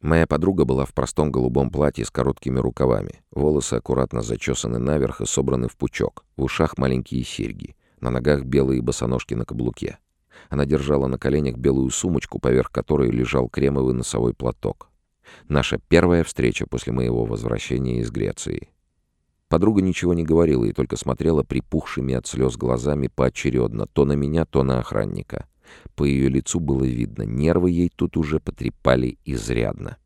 Моя подруга была в простом голубом платье с короткими рукавами. Волосы аккуратно зачесаны наверх и собраны в пучок. В ушах маленькие серьги. На ногах белые босоножки на каблуке. Она держала на коленях белую сумочку, поверх которой лежал кремовый носовой платок. Наша первая встреча после моего возвращения из Греции. Подруга ничего не говорила и только смотрела припухшими от слез глазами поочередно, то на меня, то на охранника. По ее лицу было видно, нервы ей тут уже потрепали изрядно.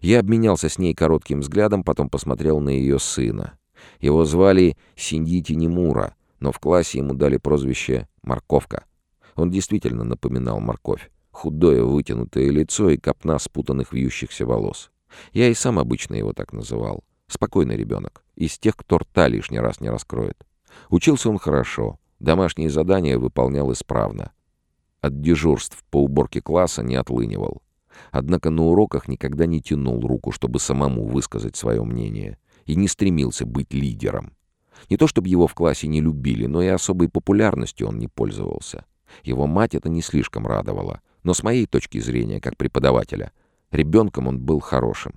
Я обменялся с ней коротким взглядом, потом посмотрел на ее сына. Его звали Синдити Немура, но в классе ему дали прозвище «Морковка». Он действительно напоминал морковь. Худое вытянутое лицо и копна спутанных вьющихся волос. Я и сам обычно его так называл. Спокойный ребенок. Из тех, кто рта лишний раз не раскроет. Учился он хорошо. Домашние задания выполнял исправно. От дежурств по уборке класса не отлынивал. Однако на уроках никогда не тянул руку, чтобы самому высказать свое мнение. И не стремился быть лидером. Не то чтобы его в классе не любили, но и особой популярностью он не пользовался. Его мать это не слишком радовало. Но с моей точки зрения, как преподавателя, ребенком он был хорошим.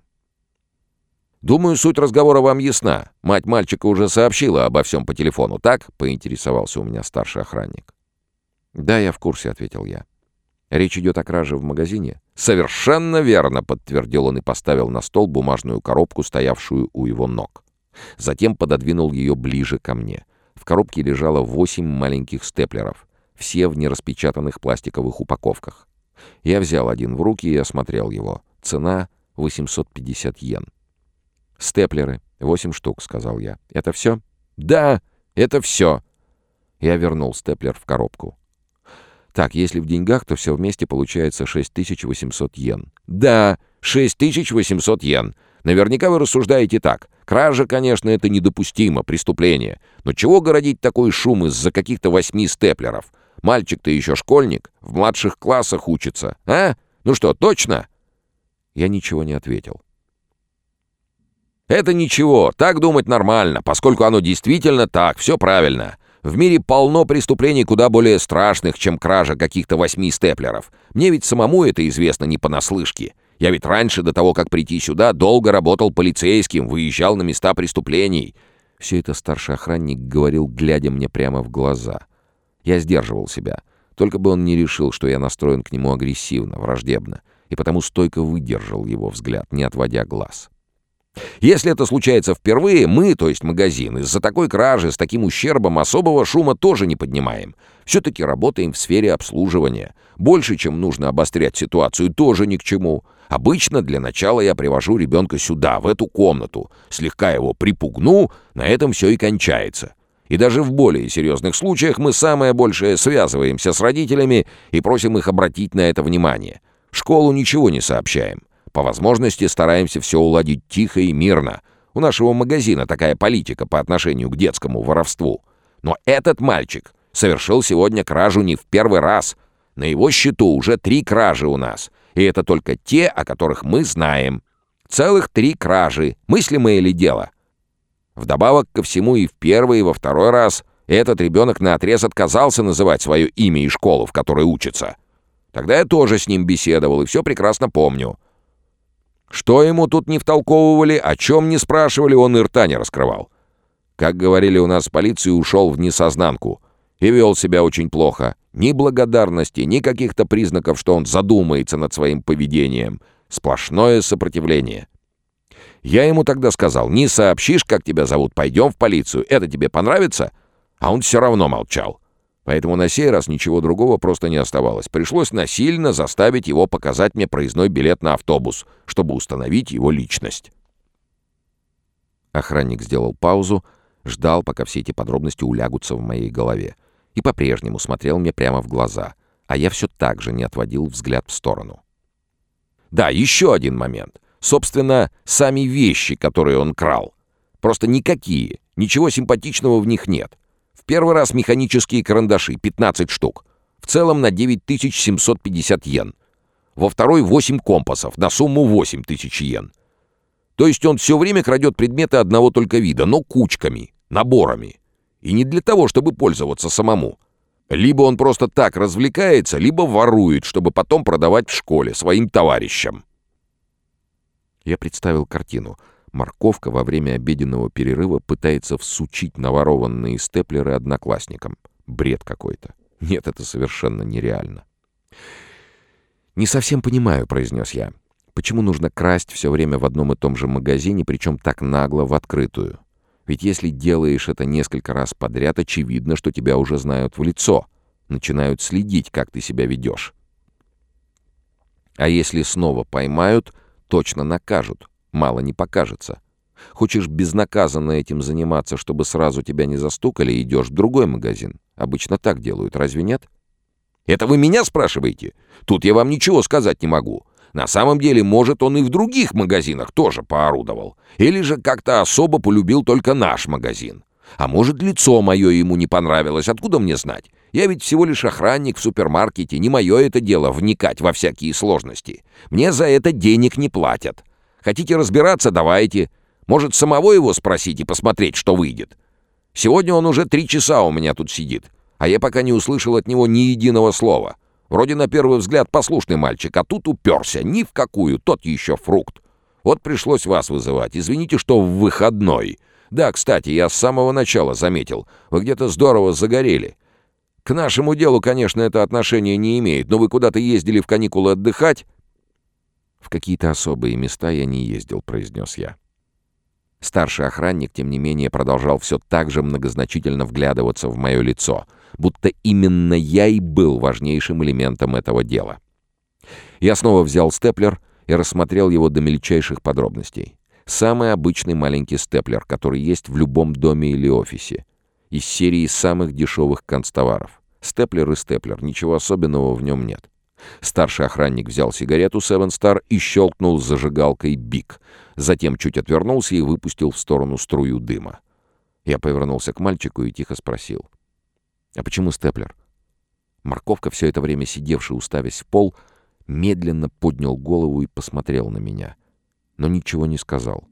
«Думаю, суть разговора вам ясна. Мать мальчика уже сообщила обо всем по телефону, так?» — поинтересовался у меня старший охранник. «Да, я в курсе», — ответил я. «Речь идет о краже в магазине?» «Совершенно верно», — подтвердил он и поставил на стол бумажную коробку, стоявшую у его ног. Затем пододвинул ее ближе ко мне. В коробке лежало восемь маленьких степлеров, все в нераспечатанных пластиковых упаковках. Я взял один в руки и осмотрел его. Цена — 850 йен. «Степлеры. Восемь штук», — сказал я. «Это все?» «Да, это все». Я вернул степлер в коробку. Так, если в деньгах, то все вместе получается 6800 йен. Да, 6800 йен. Наверняка вы рассуждаете так. Кража, конечно, это недопустимо, преступление. Но чего городить такой шум из-за каких-то восьми степлеров? Мальчик-то еще школьник, в младших классах учится. А? Ну что, точно?» Я ничего не ответил. «Это ничего, так думать нормально, поскольку оно действительно так, все правильно. В мире полно преступлений куда более страшных, чем кража каких-то восьми степлеров. Мне ведь самому это известно не понаслышке. Я ведь раньше, до того, как прийти сюда, долго работал полицейским, выезжал на места преступлений». Все это старший охранник говорил, глядя мне прямо в глаза. Я сдерживал себя. Только бы он не решил, что я настроен к нему агрессивно, враждебно, и потому стойко выдержал его взгляд, не отводя глаз. Если это случается впервые, мы, то есть магазин, из-за такой кражи с таким ущербом особого шума тоже не поднимаем. Все-таки работаем в сфере обслуживания. Больше, чем нужно обострять ситуацию, тоже ни к чему. Обычно для начала я привожу ребенка сюда, в эту комнату. Слегка его припугну, на этом все и кончается. И даже в более серьезных случаях мы самое большее связываемся с родителями и просим их обратить на это внимание. В школу ничего не сообщаем. По возможности стараемся все уладить тихо и мирно. У нашего магазина такая политика по отношению к детскому воровству. Но этот мальчик совершил сегодня кражу не в первый раз. На его счету уже три кражи у нас. И это только те, о которых мы знаем. Целых три кражи. Мыслимое ли дело? Вдобавок ко всему и в первый, и во второй раз этот ребенок наотрез отказался называть свое имя и школу, в которой учится. Тогда я тоже с ним беседовал и все прекрасно помню. Что ему тут не втолковывали, о чем не спрашивали, он и рта не раскрывал. Как говорили у нас в полиции, ушел в несознанку и вел себя очень плохо. Ни благодарности, ни каких-то признаков, что он задумается над своим поведением. Сплошное сопротивление. Я ему тогда сказал, не сообщишь, как тебя зовут, пойдем в полицию, это тебе понравится? А он все равно молчал. Поэтому на сей раз ничего другого просто не оставалось. Пришлось насильно заставить его показать мне проездной билет на автобус, чтобы установить его личность. Охранник сделал паузу, ждал, пока все эти подробности улягутся в моей голове, и по-прежнему смотрел мне прямо в глаза, а я все так же не отводил взгляд в сторону. Да, еще один момент. Собственно, сами вещи, которые он крал. Просто никакие, ничего симпатичного в них нет. Первый раз механические карандаши, 15 штук. В целом на 9750 йен. Во второй 8 компасов, на сумму 8000 йен. То есть он все время крадет предметы одного только вида, но кучками, наборами. И не для того, чтобы пользоваться самому. Либо он просто так развлекается, либо ворует, чтобы потом продавать в школе своим товарищам. Я представил картину. Морковка во время обеденного перерыва пытается всучить наворованные степлеры одноклассникам. Бред какой-то. Нет, это совершенно нереально. «Не совсем понимаю», — произнес я. «Почему нужно красть все время в одном и том же магазине, причем так нагло в открытую? Ведь если делаешь это несколько раз подряд, очевидно, что тебя уже знают в лицо, начинают следить, как ты себя ведешь. А если снова поймают, точно накажут, мало не покажется. Хочешь безнаказанно этим заниматься, чтобы сразу тебя не застукали, идешь в другой магазин. Обычно так делают, разве нет? Это вы меня спрашиваете? Тут я вам ничего сказать не могу. На самом деле, может, он и в других магазинах тоже поорудовал. Или же как-то особо полюбил только наш магазин. А может, лицо мое ему не понравилось, откуда мне знать? Я ведь всего лишь охранник в супермаркете, не мое это дело вникать во всякие сложности. Мне за это денег не платят. Хотите разбираться, давайте. Может, самого его спросить и посмотреть, что выйдет. Сегодня он уже три часа у меня тут сидит, а я пока не услышал от него ни единого слова. Вроде на первый взгляд послушный мальчик, а тут уперся. Ни в какую, тот еще фрукт. Вот пришлось вас вызывать. Извините, что в выходной. Да, кстати, я с самого начала заметил. Вы где-то здорово загорели. К нашему делу, конечно, это отношение не имеет, но вы куда-то ездили в каникулы отдыхать? В какие-то особые места я не ездил, произнес я. Старший охранник, тем не менее, продолжал все так же многозначительно вглядываться в мое лицо — будто именно я и был важнейшим элементом этого дела. Я снова взял степлер и рассмотрел его до мельчайших подробностей. Самый обычный маленький степлер, который есть в любом доме или офисе. Из серии самых дешевых констоваров. Степлер и степлер, ничего особенного в нем нет. Старший охранник взял сигарету Seven Star и щелкнул зажигалкой «Бик». Затем чуть отвернулся и выпустил в сторону струю дыма. Я повернулся к мальчику и тихо спросил. А почему степлер? Морковка, все это время сидевший, уставясь в пол, медленно поднял голову и посмотрел на меня, но ничего не сказал.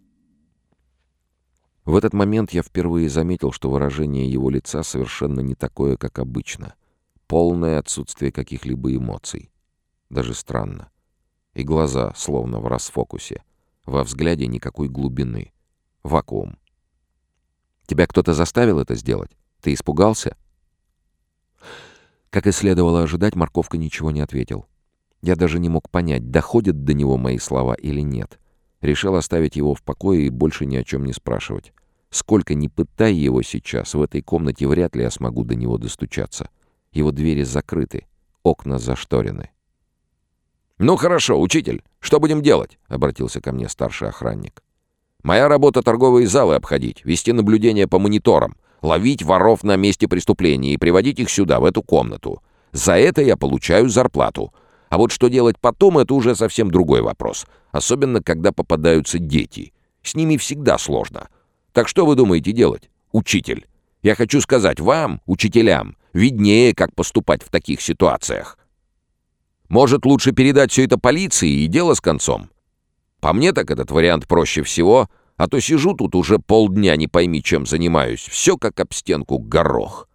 В этот момент я впервые заметил, что выражение его лица совершенно не такое, как обычно. Полное отсутствие каких-либо эмоций. Даже странно. И глаза словно в расфокусе. Во взгляде никакой глубины. Вакуум. «Тебя кто-то заставил это сделать? Ты испугался?» Как и следовало ожидать, морковка ничего не ответил. Я даже не мог понять, доходят до него мои слова или нет. Решил оставить его в покое и больше ни о чем не спрашивать. Сколько ни пытай его сейчас, в этой комнате вряд ли я смогу до него достучаться. Его двери закрыты, окна зашторены. «Ну хорошо, учитель, что будем делать?» — обратился ко мне старший охранник. «Моя работа — торговые залы обходить, вести наблюдение по мониторам ловить воров на месте преступления и приводить их сюда, в эту комнату. За это я получаю зарплату. А вот что делать потом, это уже совсем другой вопрос. Особенно, когда попадаются дети. С ними всегда сложно. Так что вы думаете делать, учитель? Я хочу сказать вам, учителям, виднее, как поступать в таких ситуациях. Может, лучше передать все это полиции и дело с концом? По мне так этот вариант проще всего — а то сижу тут уже полдня, не пойми, чем занимаюсь. Все как об стенку горох.